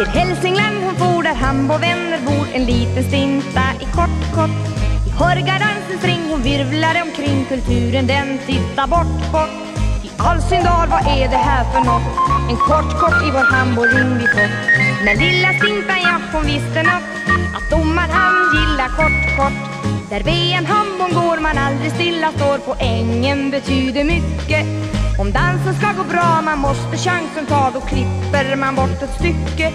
Till Hälsingland hon for där Hambo vänner bor En liten stinta i kort kort. I Horgadansens ring hon virvlade omkring Kulturen den tittar bort bort. I Alsyndal vad är det här för något? En kort kort i vår Hambo-ring vi fått. Men lilla stintan ja hon visste något. Att domaren han gillar kort kort. Där VM Hambon går man aldrig stilla står. På ängen betyder mycket om dansen ska gå bra, man måste chansen ta. Då klipper man bort ett stycke.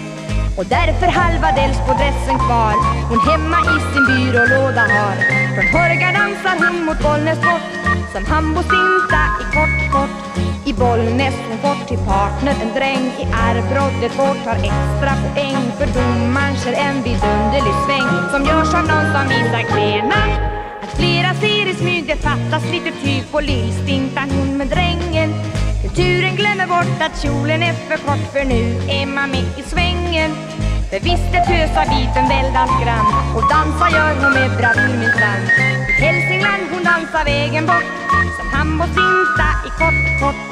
Och därför halva dels på dressen kvar. Hon hemma i sin byrålåda har. Från Hörga dansar hon mot Bollnäs bort. Som Hambo Sinta i kort kort. I Bollnäs hon fått till partner en dräng. I arvbrottet bort tar extra poäng. För domaren kör en vidunderlig sväng. Som görs av någon som visar knäna att flera ser i smyg, det fattas lite tyg på lillstintan. Hon med dräng Kulturen glömmer bort att kjolen är för kort för nu är man med i svängen. För visst är tösabiten väldans grann och dansa gör hon med bravur minsann I Hälsingland hon dansar vägen bort som Hambo Sinta i kort kort.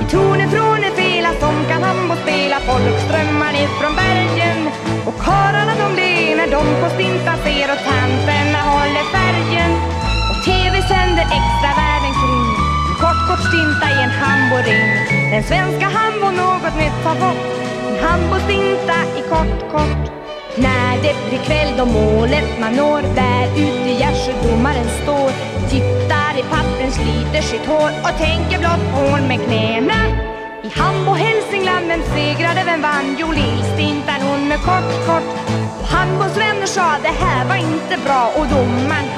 I tonen från en fela som kan Hambo spela Folk strömmar ner från bergen extra världen kring. Kort kort stinta i en hamboring. Den svenska Hambo något nytt har fått En hambostinta i kort kort när det blir kväll då målet man når Där ute gärdsjödomaren står. Tittar i pappren, sliter sitt hår Och tänker blott på hon med knäna. I Hambo Hälsingland, vem segrade, vem vann? Jo, Lillstintan hon med kort, kort Och Hambos vänner sa det här var inte bra. Och domaren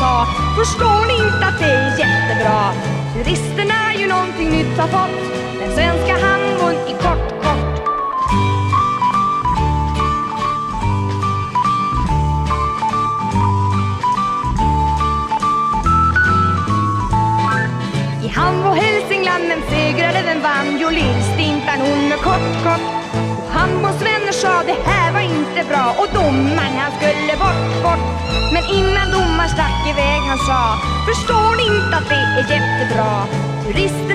sa Förstår ni inte att det är jättebra? Turisterna ju någonting nytt har fått Den svenska handbon i kort, kort I Hambo Hälsingland, vem segrade, vem vann? Jo, Lillstintan hon med kort, kort Och vänner sa det här var inte bra Och domaren han skulle stack iväg han sa Förstår ni inte att det är jättebra? Turisterna